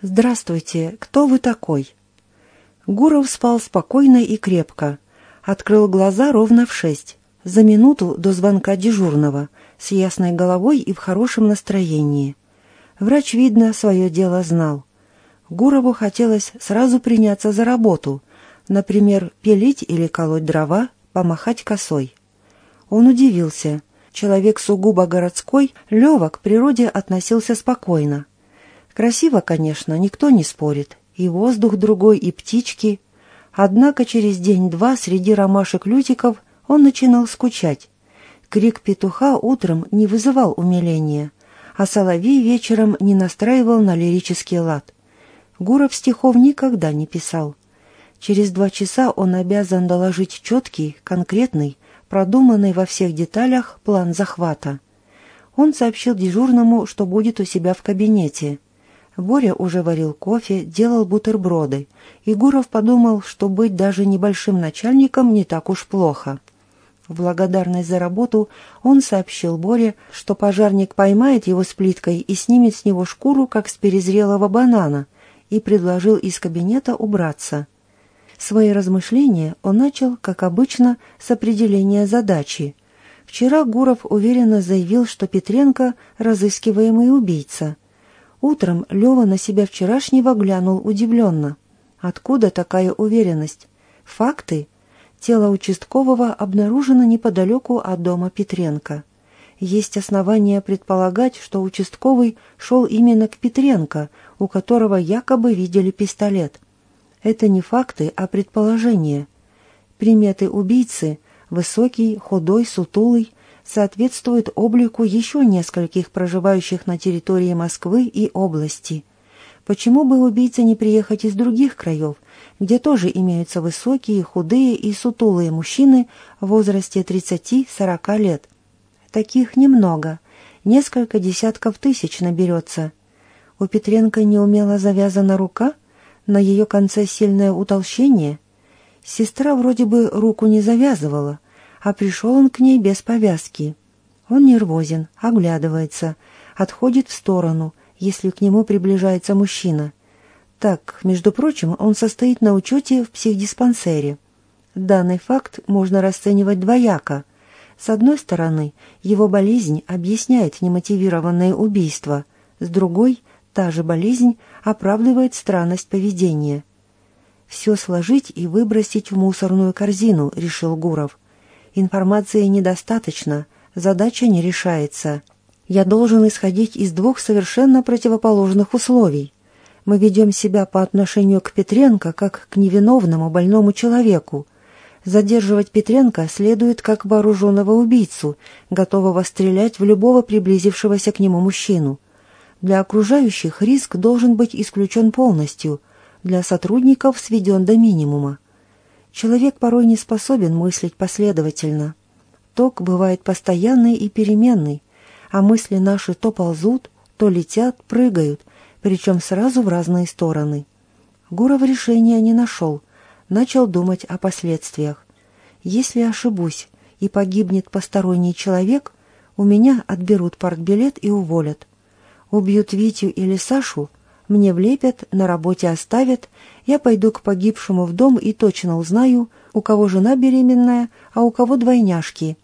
«Здравствуйте, кто вы такой?» Гуров спал спокойно и крепко. Открыл глаза ровно в шесть, за минуту до звонка дежурного, с ясной головой и в хорошем настроении. Врач, видно, свое дело знал. Гурову хотелось сразу приняться за работу, например, пилить или колоть дрова, помахать косой. Он удивился. Человек сугубо городской, Лева к природе относился спокойно. Красиво, конечно, никто не спорит. И воздух другой, и птички. Однако через день-два среди ромашек-лютиков он начинал скучать. Крик петуха утром не вызывал умиления, а соловей вечером не настраивал на лирический лад. Гуров стихов никогда не писал. Через два часа он обязан доложить четкий, конкретный, продуманный во всех деталях план захвата. Он сообщил дежурному, что будет у себя в кабинете – Боря уже варил кофе, делал бутерброды, и Гуров подумал, что быть даже небольшим начальником не так уж плохо. В благодарность за работу он сообщил Боре, что пожарник поймает его с плиткой и снимет с него шкуру, как с перезрелого банана, и предложил из кабинета убраться. Свои размышления он начал, как обычно, с определения задачи. Вчера Гуров уверенно заявил, что Петренко – разыскиваемый убийца – Утром Лева на себя вчерашнего глянул удивленно. Откуда такая уверенность? Факты? Тело участкового обнаружено неподалеку от дома Петренко. Есть основания предполагать, что участковый шел именно к Петренко, у которого якобы видели пистолет. Это не факты, а предположения. Приметы убийцы – высокий, худой, сутулый, соответствует облику еще нескольких проживающих на территории Москвы и области. Почему бы убийце не приехать из других краев, где тоже имеются высокие, худые и сутулые мужчины в возрасте 30-40 лет? Таких немного, несколько десятков тысяч наберется. У Петренко неумело завязана рука, на ее конце сильное утолщение. Сестра вроде бы руку не завязывала – а пришел он к ней без повязки. Он нервозен, оглядывается, отходит в сторону, если к нему приближается мужчина. Так, между прочим, он состоит на учете в психдиспансере. Данный факт можно расценивать двояко. С одной стороны, его болезнь объясняет немотивированное убийство, с другой, та же болезнь оправдывает странность поведения. «Все сложить и выбросить в мусорную корзину», — решил Гуров. Информации недостаточно, задача не решается. Я должен исходить из двух совершенно противоположных условий. Мы ведем себя по отношению к Петренко как к невиновному больному человеку. Задерживать Петренко следует как вооруженного убийцу, готового стрелять в любого приблизившегося к нему мужчину. Для окружающих риск должен быть исключен полностью, для сотрудников сведен до минимума. Человек порой не способен мыслить последовательно. Ток бывает постоянный и переменный, а мысли наши то ползут, то летят, прыгают, причем сразу в разные стороны. Гуров решения не нашел, начал думать о последствиях. Если ошибусь и погибнет посторонний человек, у меня отберут партбилет и уволят. Убьют Витю или Сашу, мне влепят, на работе оставят, я пойду к погибшему в дом и точно узнаю, у кого жена беременная, а у кого двойняшки.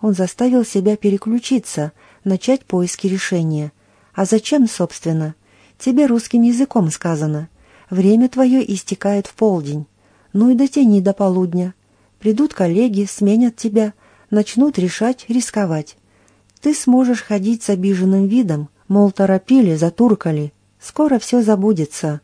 Он заставил себя переключиться, начать поиски решения. А зачем, собственно? Тебе русским языком сказано. Время твое истекает в полдень. Ну и дотяни до полудня. Придут коллеги, сменят тебя, начнут решать, рисковать. Ты сможешь ходить с обиженным видом, мол, торопили, затуркали, Скоро все забудется.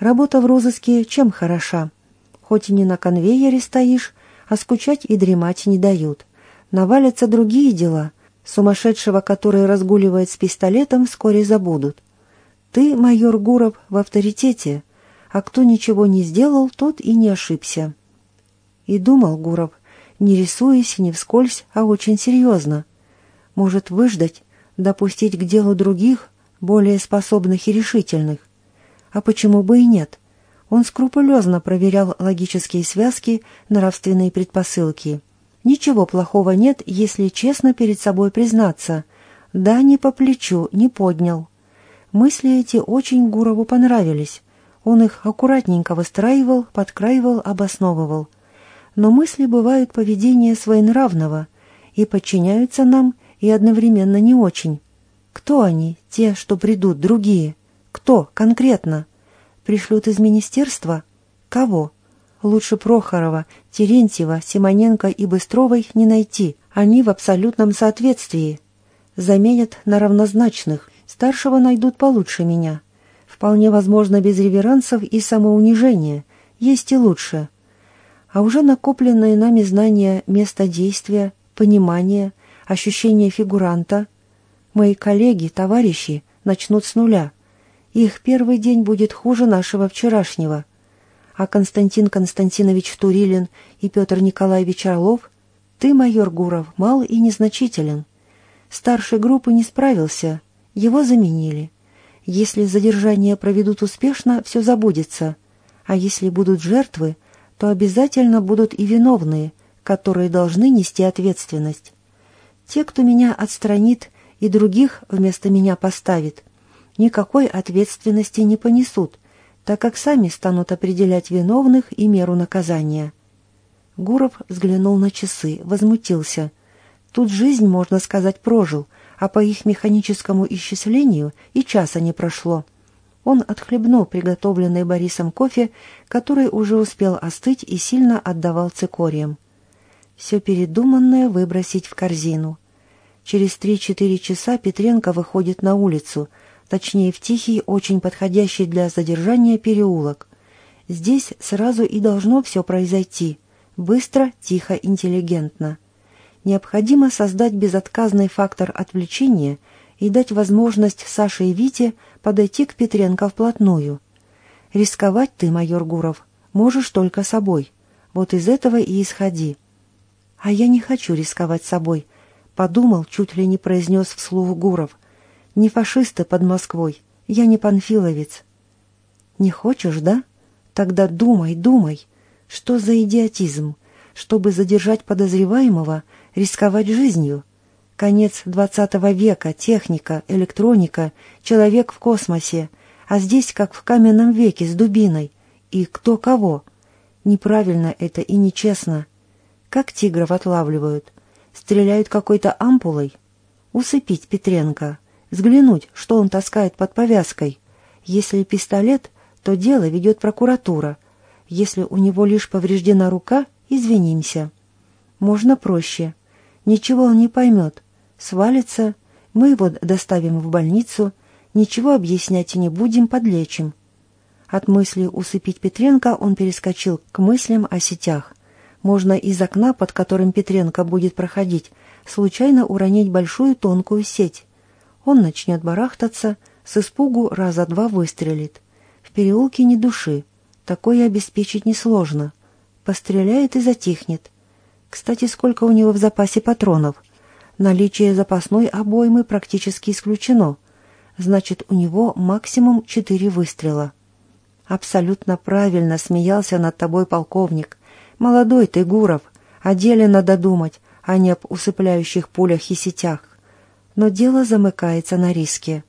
Работа в розыске чем хороша? Хоть и не на конвейере стоишь, а скучать и дремать не дают. Навалятся другие дела. Сумасшедшего, который разгуливает с пистолетом, вскоре забудут. Ты, майор Гуров, в авторитете, а кто ничего не сделал, тот и не ошибся. И думал Гуров, не рисуясь, не вскользь, а очень серьезно. Может, выждать, допустить к делу других, более способных и решительных. А почему бы и нет? Он скрупулезно проверял логические связки, нравственные предпосылки. Ничего плохого нет, если честно перед собой признаться. Да, не по плечу, не поднял. Мысли эти очень Гурову понравились. Он их аккуратненько выстраивал, подкраивал, обосновывал. Но мысли бывают поведения своенравного и подчиняются нам, и одновременно не очень. Кто они, те, что придут, другие? Кто конкретно? Пришлют из министерства? Кого? Лучше Прохорова, Терентьева, Симоненко и Быстровой не найти. Они в абсолютном соответствии. Заменят на равнозначных. Старшего найдут получше меня. Вполне возможно без реверансов и самоунижения. Есть и лучше. А уже накопленные нами знания места действия, понимание, ощущение фигуранта. Мои коллеги, товарищи начнут с нуля. Их первый день будет хуже нашего вчерашнего. А Константин Константинович Турилин и Петр Николаевич Орлов, ты, майор Гуров, мал и незначителен. Старший группы не справился, его заменили. Если задержание проведут успешно, все забудется. А если будут жертвы, то обязательно будут и виновные, которые должны нести ответственность. Те, кто меня отстранит и других вместо меня поставит, никакой ответственности не понесут, так как сами станут определять виновных и меру наказания. Гуров взглянул на часы, возмутился. Тут жизнь, можно сказать, прожил, а по их механическому исчислению и часа не прошло. Он отхлебнул приготовленный Борисом кофе, который уже успел остыть и сильно отдавал цикориям. Все передуманное выбросить в корзину. Через три-четыре часа Петренко выходит на улицу, точнее в тихий, очень подходящий для задержания переулок. Здесь сразу и должно все произойти. Быстро, тихо, интеллигентно. Необходимо создать безотказный фактор отвлечения и дать возможность Саше и Вите подойти к Петренко вплотную. Рисковать ты, майор Гуров, можешь только собой. Вот из этого и исходи. А я не хочу рисковать собой, подумал, чуть ли не произнес вслух Гуров. Не фашисты под Москвой, я не панфиловец. Не хочешь, да? Тогда думай, думай. Что за идиотизм? Чтобы задержать подозреваемого, рисковать жизнью. Конец двадцатого века, техника, электроника, человек в космосе, а здесь как в каменном веке с дубиной. И кто кого? Неправильно это и нечестно. Как тигров отлавливают? Стреляют какой-то ампулой? Усыпить Петренко, взглянуть, что он таскает под повязкой. Если пистолет, то дело ведет прокуратура. Если у него лишь повреждена рука, извинимся. Можно проще. Ничего он не поймет. Свалится, мы его доставим в больницу, ничего объяснять не будем, подлечим. От мысли усыпить Петренко он перескочил к мыслям о сетях. Можно из окна, под которым Петренко будет проходить, случайно уронить большую тонкую сеть. Он начнет барахтаться, с испугу раза два выстрелит. В переулке ни души. Такое обеспечить несложно. Постреляет и затихнет. Кстати, сколько у него в запасе патронов? Наличие запасной обоймы практически исключено. Значит, у него максимум четыре выстрела. Абсолютно правильно смеялся над тобой полковник. Молодой ты, Гуров, о деле надо думать, а не об усыпляющих пулях и сетях. Но дело замыкается на риске.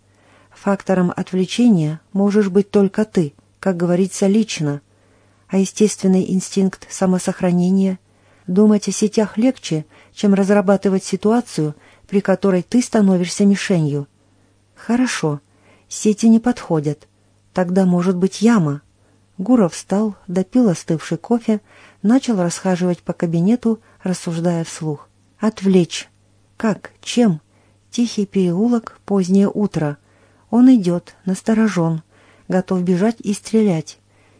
Фактором отвлечения можешь быть только ты, как говорится, лично. А естественный инстинкт самосохранения — думать о сетях легче, чем разрабатывать ситуацию, при которой ты становишься мишенью. Хорошо, сети не подходят. Тогда может быть яма. Гуров встал, допил остывший кофе, начал расхаживать по кабинету, рассуждая вслух. «Отвлечь. Как? Чем? Тихий переулок, позднее утро. Он идет, насторожен, готов бежать и стрелять.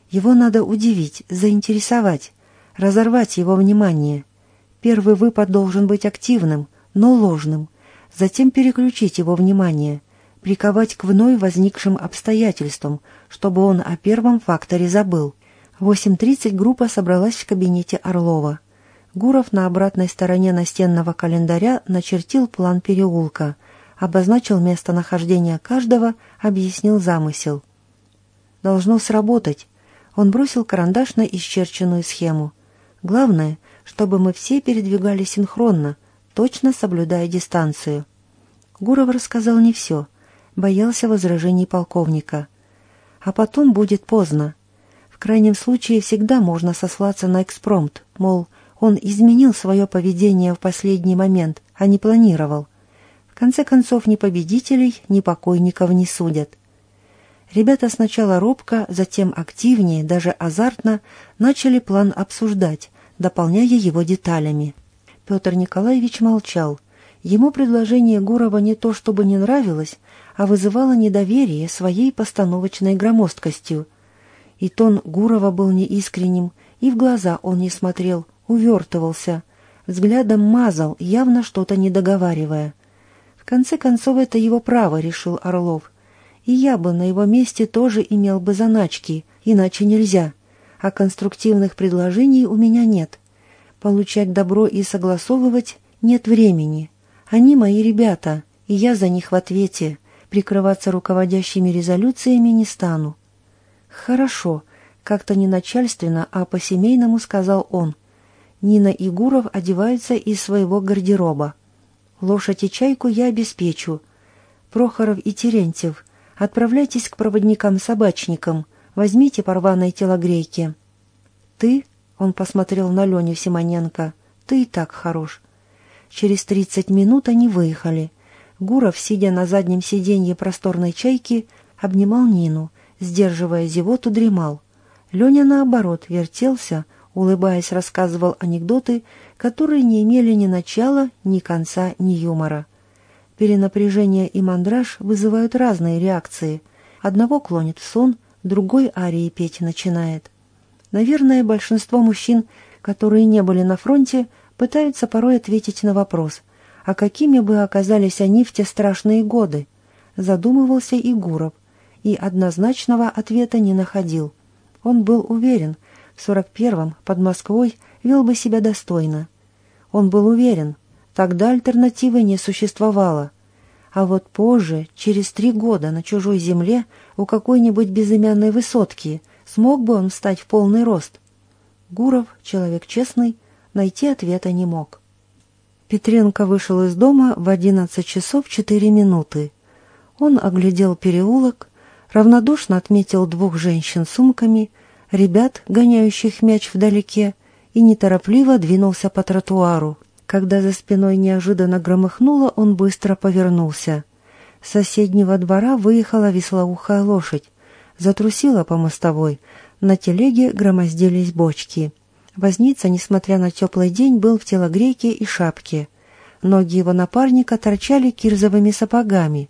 Его надо удивить, заинтересовать, разорвать его внимание. Первый выпад должен быть активным, но ложным. Затем переключить его внимание, приковать к вновь возникшим обстоятельствам, чтобы он о первом факторе забыл. В 8.30 группа собралась в кабинете Орлова. Гуров на обратной стороне настенного календаря начертил план переулка, обозначил местонахождение каждого, объяснил замысел. «Должно сработать». Он бросил карандаш на исчерченную схему. «Главное, чтобы мы все передвигались синхронно, точно соблюдая дистанцию». Гуров рассказал не все. Боялся возражений полковника. А потом будет поздно. В крайнем случае всегда можно сослаться на экспромт, мол, он изменил свое поведение в последний момент, а не планировал. В конце концов, ни победителей, ни покойников не судят. Ребята сначала робко, затем активнее, даже азартно начали план обсуждать, дополняя его деталями. Петр Николаевич молчал. Ему предложение Гурова не то чтобы не нравилось, а вызывало недоверие своей постановочной громоздкостью. И тон Гурова был неискренним, и в глаза он не смотрел, увертывался, взглядом мазал, явно что-то недоговаривая. В конце концов, это его право, решил Орлов. И я бы на его месте тоже имел бы заначки, иначе нельзя. А конструктивных предложений у меня нет. Получать добро и согласовывать нет времени. Они мои ребята, и я за них в ответе. Прикрываться руководящими резолюциями не стану. Хорошо, как-то не начальственно, а по-семейному сказал он. Нина и Гуров одеваются из своего гардероба. Лошадь и чайку я обеспечу. Прохоров и Терентьев, отправляйтесь к проводникам-собачникам, возьмите порваные телогрейки. Ты, он посмотрел на Леню Симоненко, ты и так хорош. Через тридцать минут они выехали. Гуров, сидя на заднем сиденье просторной чайки, обнимал Нину, сдерживая зевоту, дремал. Леня, наоборот, вертелся, улыбаясь, рассказывал анекдоты, которые не имели ни начала, ни конца, ни юмора. Перенапряжение и мандраж вызывают разные реакции. Одного клонит в сон, другой арии петь начинает. Наверное, большинство мужчин, которые не были на фронте, пытаются порой ответить на вопрос, а какими бы оказались они в те страшные годы? Задумывался и Гуров, и однозначного ответа не находил. Он был уверен, в 41-м под Москвой вел бы себя достойно. Он был уверен, тогда альтернативы не существовало. А вот позже, через три года на чужой земле, у какой-нибудь безымянной высотки, смог бы он встать в полный рост? Гуров, человек честный, найти ответа не мог. Петренко вышел из дома в одиннадцать часов четыре минуты. Он оглядел переулок, равнодушно отметил двух женщин сумками — ребят, гоняющих мяч вдалеке, и неторопливо двинулся по тротуару. Когда за спиной неожиданно громыхнуло, он быстро повернулся. С соседнего двора выехала веслоухая лошадь, затрусила по мостовой, на телеге громоздились бочки. Возница, несмотря на теплый день, был в телогрейке и шапке. Ноги его напарника торчали кирзовыми сапогами.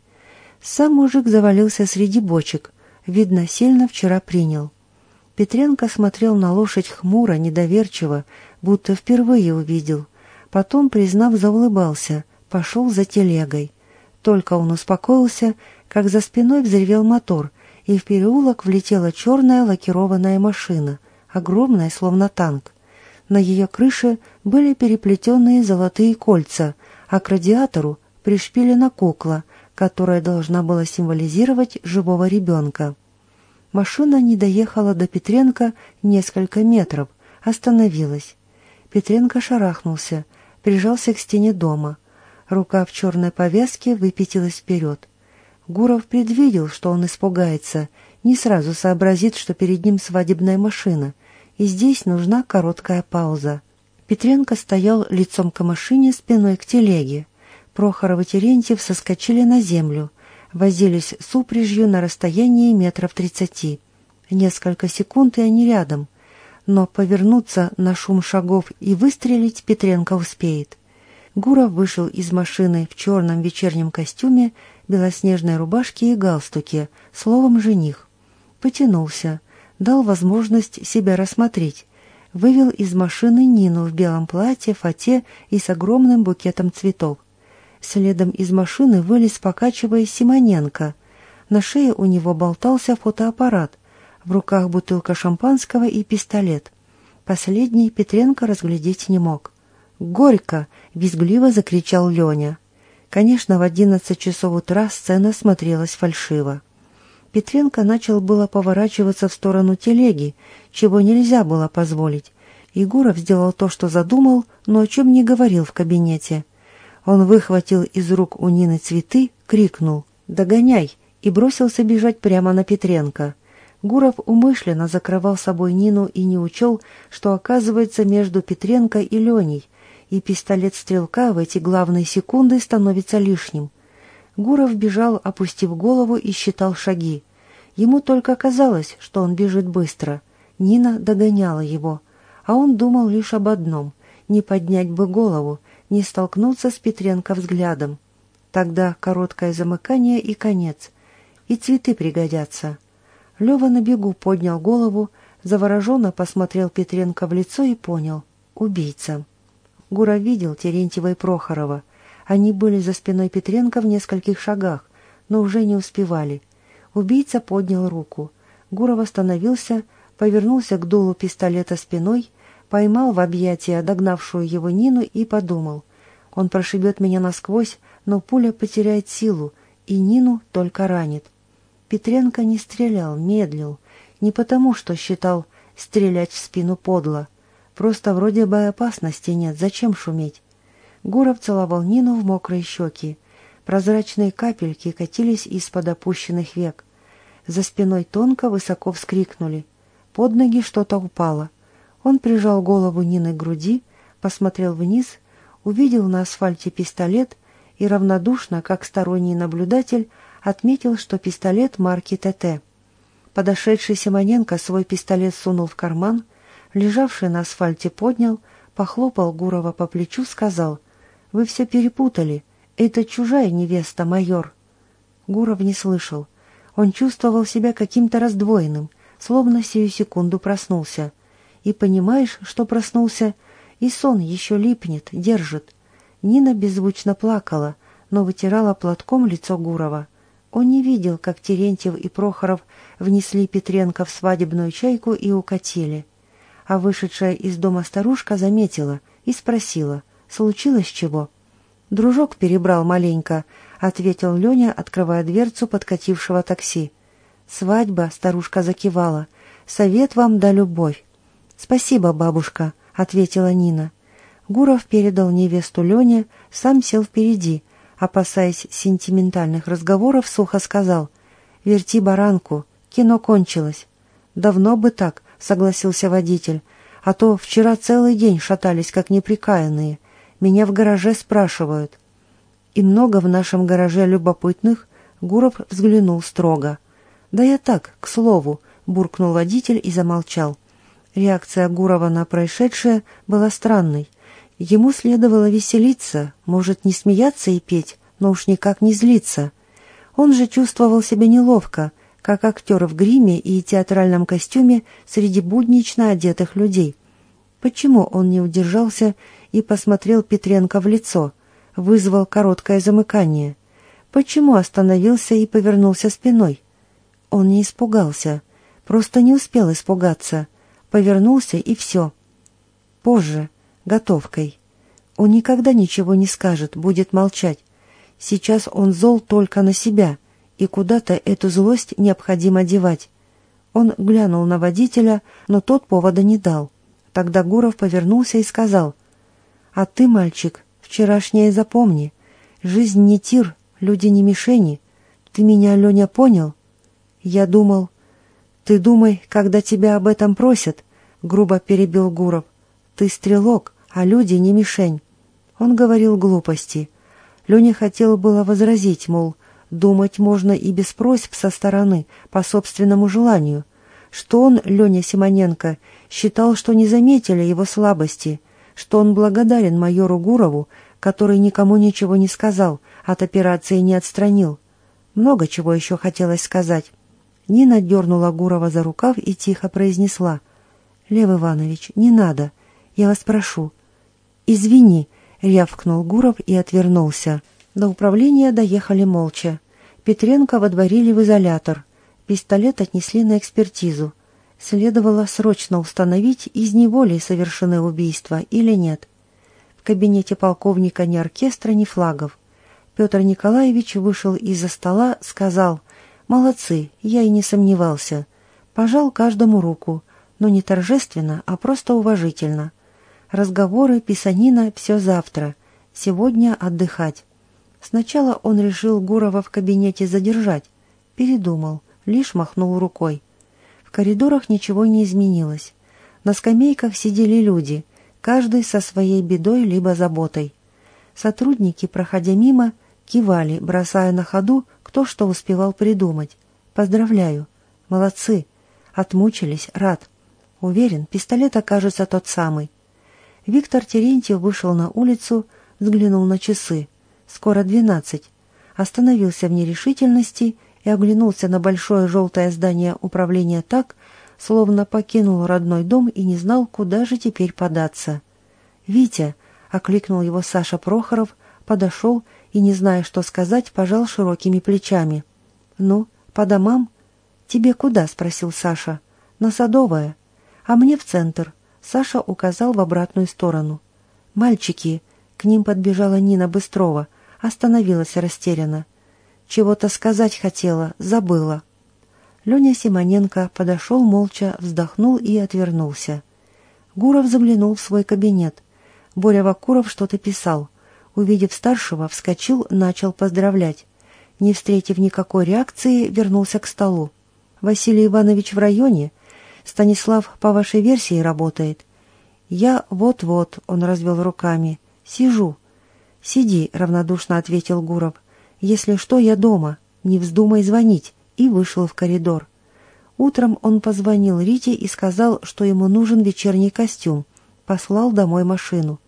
Сам мужик завалился среди бочек, видно, сильно вчера принял. Петренко смотрел на лошадь хмуро, недоверчиво, будто впервые увидел. Потом, признав, заулыбался, пошел за телегой. Только он успокоился, как за спиной взревел мотор, и в переулок влетела черная лакированная машина, огромная, словно танк. На ее крыше были переплетенные золотые кольца, а к радиатору пришпилена кукла, которая должна была символизировать живого ребенка. Машина не доехала до Петренко несколько метров, остановилась. Петренко шарахнулся, прижался к стене дома. Рука в черной повязке выпятилась вперед. Гуров предвидел, что он испугается, не сразу сообразит, что перед ним свадебная машина, и здесь нужна короткая пауза. Петренко стоял лицом к машине, спиной к телеге. Прохоров и Терентьев соскочили на землю — возились с упряжью на расстоянии метров тридцати. Несколько секунд, и они рядом. Но повернуться на шум шагов и выстрелить Петренко успеет. Гуров вышел из машины в черном вечернем костюме, белоснежной рубашке и галстуке, словом «жених». Потянулся, дал возможность себя рассмотреть. Вывел из машины Нину в белом платье, фате и с огромным букетом цветов. Следом из машины вылез, покачиваясь, Симоненко. На шее у него болтался фотоаппарат, в руках бутылка шампанского и пистолет. Последний Петренко разглядеть не мог. «Горько!» — визгливо закричал Леня. Конечно, в одиннадцать часов утра сцена смотрелась фальшиво. Петренко начал было поворачиваться в сторону телеги, чего нельзя было позволить. Егоров сделал то, что задумал, но о чем не говорил в кабинете — он выхватил из рук у Нины цветы, крикнул «Догоняй!» и бросился бежать прямо на Петренко. Гуров умышленно закрывал собой Нину и не учел, что оказывается между Петренко и Леней, и пистолет стрелка в эти главные секунды становится лишним. Гуров бежал, опустив голову и считал шаги. Ему только казалось, что он бежит быстро. Нина догоняла его, а он думал лишь об одном — не поднять бы голову, не столкнуться с Петренко взглядом. Тогда короткое замыкание и конец. И цветы пригодятся. Лева на бегу поднял голову, завороженно посмотрел Петренко в лицо и понял — убийца. Гура видел Терентьева и Прохорова. Они были за спиной Петренко в нескольких шагах, но уже не успевали. Убийца поднял руку. Гуров остановился, повернулся к дулу пистолета спиной, поймал в объятия догнавшую его Нину и подумал. Он прошибет меня насквозь, но пуля потеряет силу, и Нину только ранит. Петренко не стрелял, медлил. Не потому, что считал стрелять в спину подло. Просто вроде бы опасности нет, зачем шуметь? Гуров целовал Нину в мокрые щеки. Прозрачные капельки катились из-под опущенных век. За спиной тонко высоко вскрикнули. Под ноги что-то упало. Он прижал голову Нины к груди, посмотрел вниз, увидел на асфальте пистолет и равнодушно, как сторонний наблюдатель, отметил, что пистолет марки ТТ. Подошедший Симоненко свой пистолет сунул в карман, лежавший на асфальте поднял, похлопал Гурова по плечу, сказал, «Вы все перепутали, это чужая невеста, майор». Гуров не слышал. Он чувствовал себя каким-то раздвоенным, словно сию секунду проснулся. И понимаешь, что проснулся, и сон еще липнет, держит. Нина беззвучно плакала, но вытирала платком лицо Гурова. Он не видел, как Терентьев и Прохоров внесли Петренко в свадебную чайку и укатили. А вышедшая из дома старушка заметила и спросила, случилось чего? «Дружок перебрал маленько», — ответил Леня, открывая дверцу подкатившего такси. «Свадьба», — старушка закивала. «Совет вам да любовь». «Спасибо, бабушка», — ответила Нина. Гуров передал невесту Лене, сам сел впереди — опасаясь сентиментальных разговоров, сухо сказал «Верти баранку, кино кончилось». «Давно бы так», — согласился водитель, «а то вчера целый день шатались, как неприкаянные. Меня в гараже спрашивают». «И много в нашем гараже любопытных?» Гуров взглянул строго. «Да я так, к слову», — буркнул водитель и замолчал. Реакция Гурова на происшедшее была странной. Ему следовало веселиться, может, не смеяться и петь, но уж никак не злиться. Он же чувствовал себя неловко, как актер в гриме и театральном костюме среди буднично одетых людей. Почему он не удержался и посмотрел Петренко в лицо, вызвал короткое замыкание? Почему остановился и повернулся спиной? Он не испугался, просто не успел испугаться, повернулся и все. Позже, готовкой. Он никогда ничего не скажет, будет молчать. Сейчас он зол только на себя, и куда-то эту злость необходимо девать. Он глянул на водителя, но тот повода не дал. Тогда Гуров повернулся и сказал, «А ты, мальчик, вчерашнее запомни. Жизнь не тир, люди не мишени. Ты меня, Леня, понял?» Я думал, «Ты думай, когда тебя об этом просят», — грубо перебил Гуров. «Ты стрелок, а люди не мишень. Он говорил глупости. Леня хотел было возразить, мол, думать можно и без просьб со стороны, по собственному желанию, что он, Леня Симоненко, считал, что не заметили его слабости, что он благодарен майору Гурову, который никому ничего не сказал, от операции не отстранил. Много чего еще хотелось сказать. Нина дернула Гурова за рукав и тихо произнесла. «Лев Иванович, не надо. Я вас прошу. «Извини», — рявкнул Гуров и отвернулся. До управления доехали молча. Петренко водворили в изолятор. Пистолет отнесли на экспертизу. Следовало срочно установить, из неволи совершены убийства или нет. В кабинете полковника ни оркестра, ни флагов. Петр Николаевич вышел из-за стола, сказал «Молодцы, я и не сомневался». Пожал каждому руку, но не торжественно, а просто уважительно. Разговоры, писанина — все завтра. Сегодня отдыхать. Сначала он решил Гурова в кабинете задержать. Передумал, лишь махнул рукой. Коридорах ничего не изменилось. На скамейках сидели люди, каждый со своей бедой либо заботой. Сотрудники, проходя мимо, кивали, бросая на ходу, кто что успевал придумать. «Поздравляю! Молодцы! Отмучились, рад! Уверен, пистолет окажется тот самый». Виктор Терентьев вышел на улицу, взглянул на часы. Скоро двенадцать. Остановился в нерешительности и оглянулся на большое желтое здание управления так, словно покинул родной дом и не знал, куда же теперь податься. «Витя!» — окликнул его Саша Прохоров, подошел и, не зная, что сказать, пожал широкими плечами. «Ну, по домам?» «Тебе куда?» — спросил Саша. «На Садовое. А мне в центр». Саша указал в обратную сторону. «Мальчики!» — к ним подбежала Нина Быстрова, остановилась растерянно. «Чего-то сказать хотела, забыла». Леня Симоненко подошел молча, вздохнул и отвернулся. Гуров заглянул в свой кабинет. Боря Вакуров что-то писал. Увидев старшего, вскочил, начал поздравлять. Не встретив никакой реакции, вернулся к столу. «Василий Иванович в районе? Станислав по вашей версии работает?» «Я вот-вот», — он развел руками. «Сижу». «Сиди», — равнодушно ответил Гуров. «Если что, я дома. Не вздумай звонить» и вышел в коридор. Утром он позвонил Рите и сказал, что ему нужен вечерний костюм. Послал домой машину.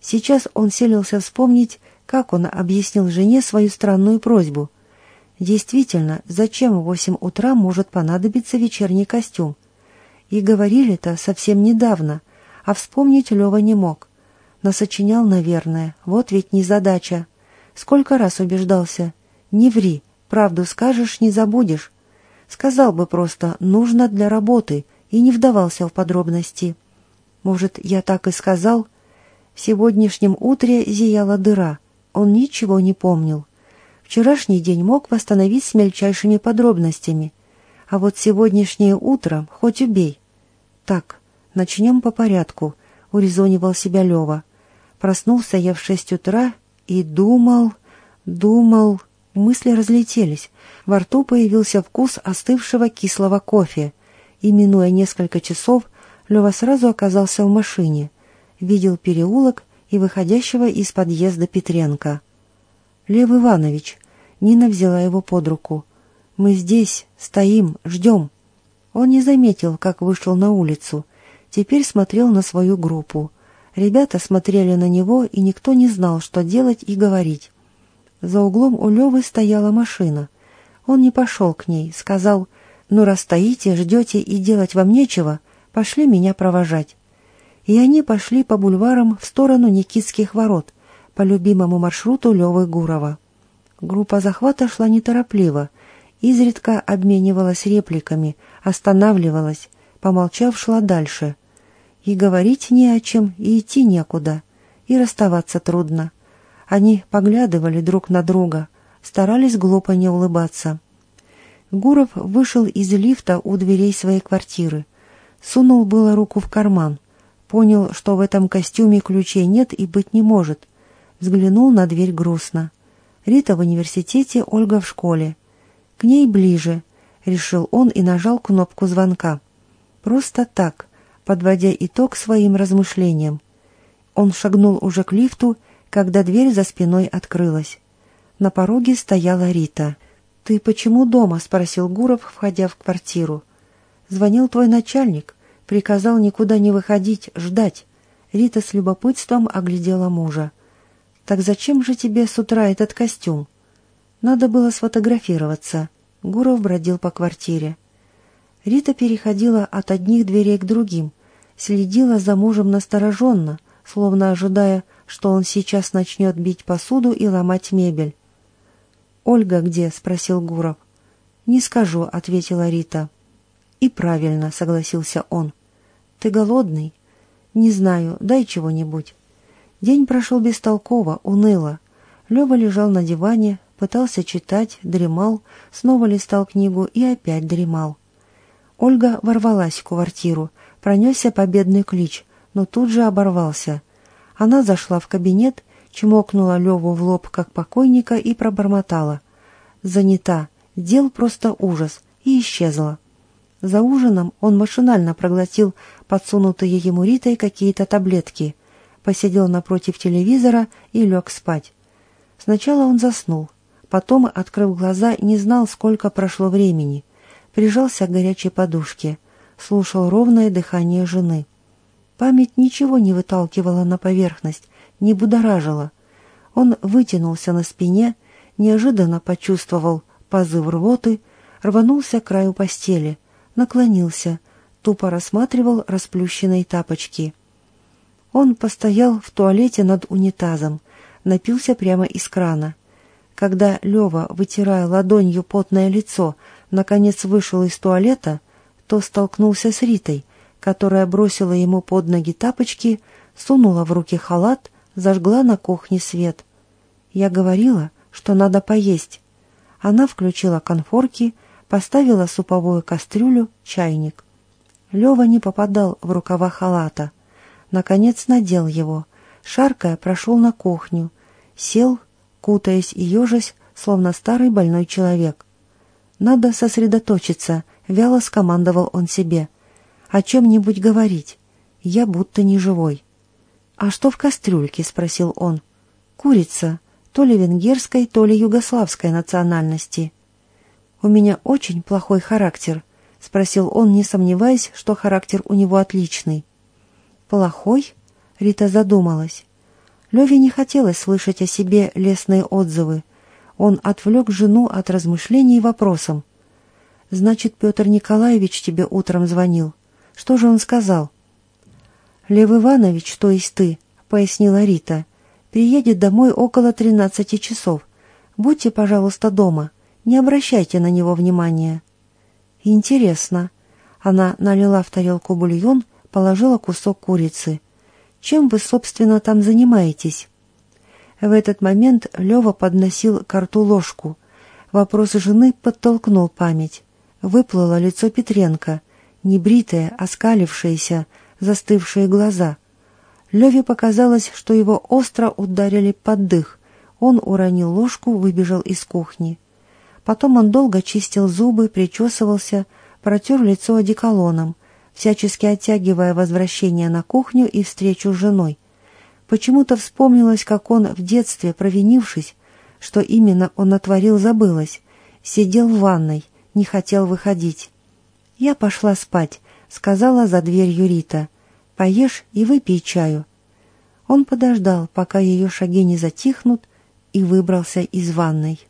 Сейчас он селился вспомнить, как он объяснил жене свою странную просьбу. Действительно, зачем в восемь утра может понадобиться вечерний костюм? И говорили-то совсем недавно, а вспомнить Лева не мог. Насочинял, наверное, вот ведь незадача. Сколько раз убеждался. Не ври, Правду скажешь, не забудешь. Сказал бы просто «нужно для работы» и не вдавался в подробности. Может, я так и сказал? В сегодняшнем утре зияла дыра. Он ничего не помнил. Вчерашний день мог восстановить с мельчайшими подробностями. А вот сегодняшнее утро хоть убей. Так, начнем по порядку, урезонивал себя Лева. Проснулся я в шесть утра и думал, думал... Мысли разлетелись. Во рту появился вкус остывшего кислого кофе. И, минуя несколько часов, Лева сразу оказался в машине. Видел переулок и выходящего из подъезда Петренко. «Лев Иванович», Нина взяла его под руку. «Мы здесь, стоим, ждем». Он не заметил, как вышел на улицу. Теперь смотрел на свою группу. Ребята смотрели на него, и никто не знал, что делать и говорить. За углом у Левы стояла машина. Он не пошел к ней, сказал, «Ну, раз стоите, ждете и делать вам нечего, пошли меня провожать». И они пошли по бульварам в сторону Никитских ворот, по любимому маршруту Левы Гурова. Группа захвата шла неторопливо, изредка обменивалась репликами, останавливалась, помолчав, шла дальше. И говорить не о чем, и идти некуда, и расставаться трудно. Они поглядывали друг на друга, старались глупо не улыбаться. Гуров вышел из лифта у дверей своей квартиры. Сунул было руку в карман. Понял, что в этом костюме ключей нет и быть не может. Взглянул на дверь грустно. Рита в университете, Ольга в школе. К ней ближе, решил он и нажал кнопку звонка. Просто так, подводя итог своим размышлениям. Он шагнул уже к лифту когда дверь за спиной открылась. На пороге стояла Рита. «Ты почему дома?» — спросил Гуров, входя в квартиру. «Звонил твой начальник. Приказал никуда не выходить, ждать». Рита с любопытством оглядела мужа. «Так зачем же тебе с утра этот костюм?» «Надо было сфотографироваться». Гуров бродил по квартире. Рита переходила от одних дверей к другим, следила за мужем настороженно, словно ожидая, что он сейчас начнет бить посуду и ломать мебель. «Ольга где?» — спросил Гуров. «Не скажу», — ответила Рита. «И правильно», — согласился он. «Ты голодный?» «Не знаю, дай чего-нибудь». День прошел бестолково, уныло. Лева лежал на диване, пытался читать, дремал, снова листал книгу и опять дремал. Ольга ворвалась в квартиру, пронесся победный клич, но тут же оборвался — она зашла в кабинет, чмокнула Леву в лоб, как покойника, и пробормотала. «Занята. Дел просто ужас». И исчезла. За ужином он машинально проглотил подсунутые ему Ритой какие-то таблетки, посидел напротив телевизора и лег спать. Сначала он заснул, потом, открыв глаза, не знал, сколько прошло времени. Прижался к горячей подушке, слушал ровное дыхание жены. Память ничего не выталкивала на поверхность, не будоражила. Он вытянулся на спине, неожиданно почувствовал позыв рвоты, рванулся к краю постели, наклонился, тупо рассматривал расплющенные тапочки. Он постоял в туалете над унитазом, напился прямо из крана. Когда Лева, вытирая ладонью потное лицо, наконец вышел из туалета, то столкнулся с Ритой, которая бросила ему под ноги тапочки, сунула в руки халат, зажгла на кухне свет. Я говорила, что надо поесть. Она включила конфорки, поставила суповую кастрюлю, чайник. Лева не попадал в рукава халата. Наконец надел его. Шаркая прошел на кухню. Сел, кутаясь и ежась, словно старый больной человек. «Надо сосредоточиться», — вяло скомандовал он себе. «О чем-нибудь говорить. Я будто не живой». «А что в кастрюльке?» — спросил он. «Курица, то ли венгерской, то ли югославской национальности». «У меня очень плохой характер», — спросил он, не сомневаясь, что характер у него отличный. «Плохой?» — Рита задумалась. Леве не хотелось слышать о себе лестные отзывы. Он отвлек жену от размышлений вопросом. «Значит, Петр Николаевич тебе утром звонил. Что же он сказал?» «Лев Иванович, то есть ты», — пояснила Рита, — «приедет домой около тринадцати часов. Будьте, пожалуйста, дома. Не обращайте на него внимания». «Интересно». Она налила в тарелку бульон, положила кусок курицы. «Чем вы, собственно, там занимаетесь?» В этот момент Лева подносил к рту ложку. Вопрос жены подтолкнул память. Выплыло лицо Петренко, небритое, оскалившееся, застывшие глаза. Леве показалось, что его остро ударили под дых. Он уронил ложку, выбежал из кухни. Потом он долго чистил зубы, причесывался, протер лицо одеколоном, всячески оттягивая возвращение на кухню и встречу с женой. Почему-то вспомнилось, как он в детстве, провинившись, что именно он натворил, забылось. Сидел в ванной, не хотел выходить. Я пошла спать, сказала за дверью Рита. «Поешь и выпей чаю». Он подождал, пока ее шаги не затихнут, и выбрался из ванной.